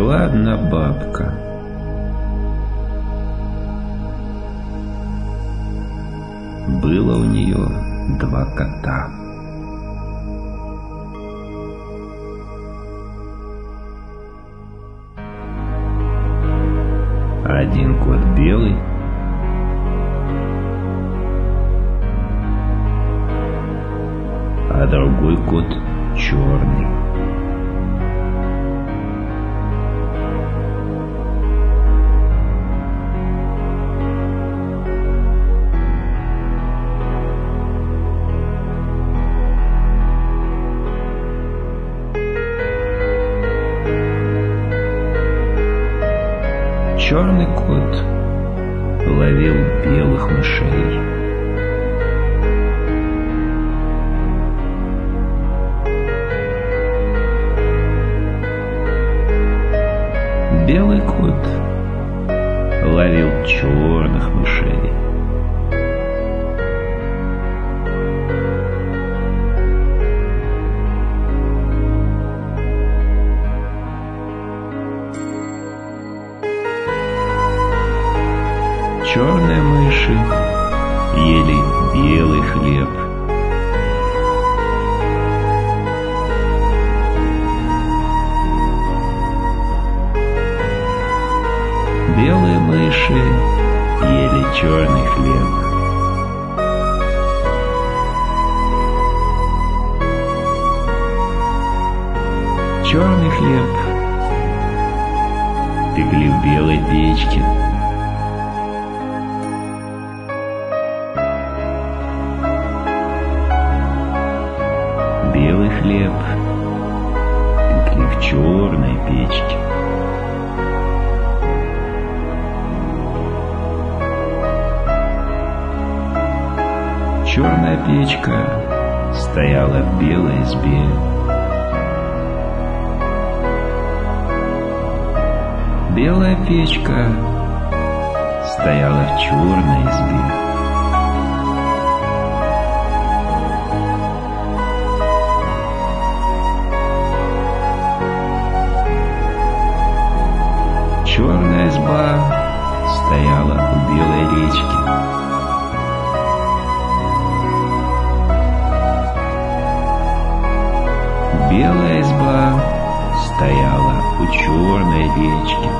одна бабка. Было у нее два кота. Один кот белый, а другой кот черный. Черный кот ловил белых мышей. Белый кот ловил черных мышей. Мыши ели белый хлеб. Белые мыши ели черный хлеб. Черный хлеб пекли в белой печке. Белый хлеб пекли в черной печке. Черная печка стояла в белой избе. Белая печка стояла в черной избе. Черная изба стояла у белой речки. Белая изба стояла у черной речки.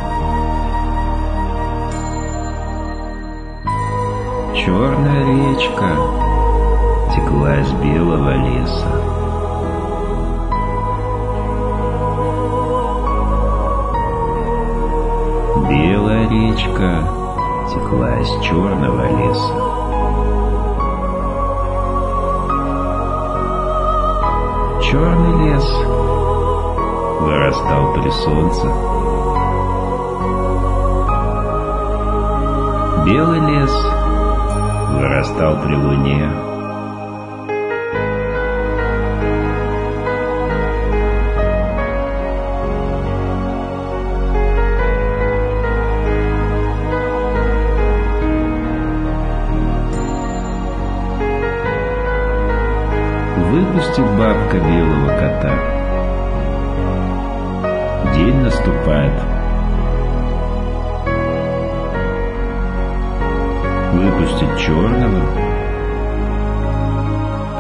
Черная речка текла из белого леса. Речка текла из черного леса. Черный лес вырастал при солнце. Белый лес вырастал при луне. Выпустит бабка белого кота. День наступает. Выпустит черного.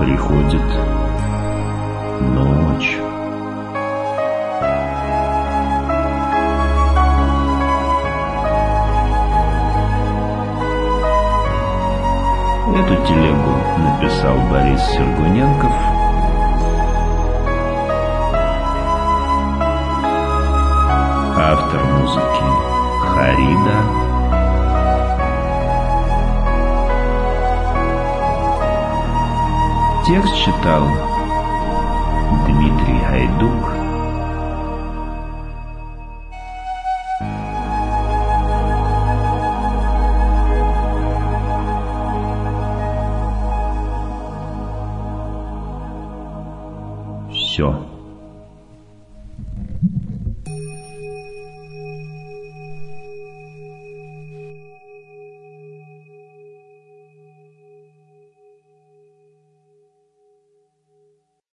Приходит ночь. Эту телегу написал Борис Сергуненков. Автор музыки Харида. Текст читал Дмитрий Гайдук. 兄。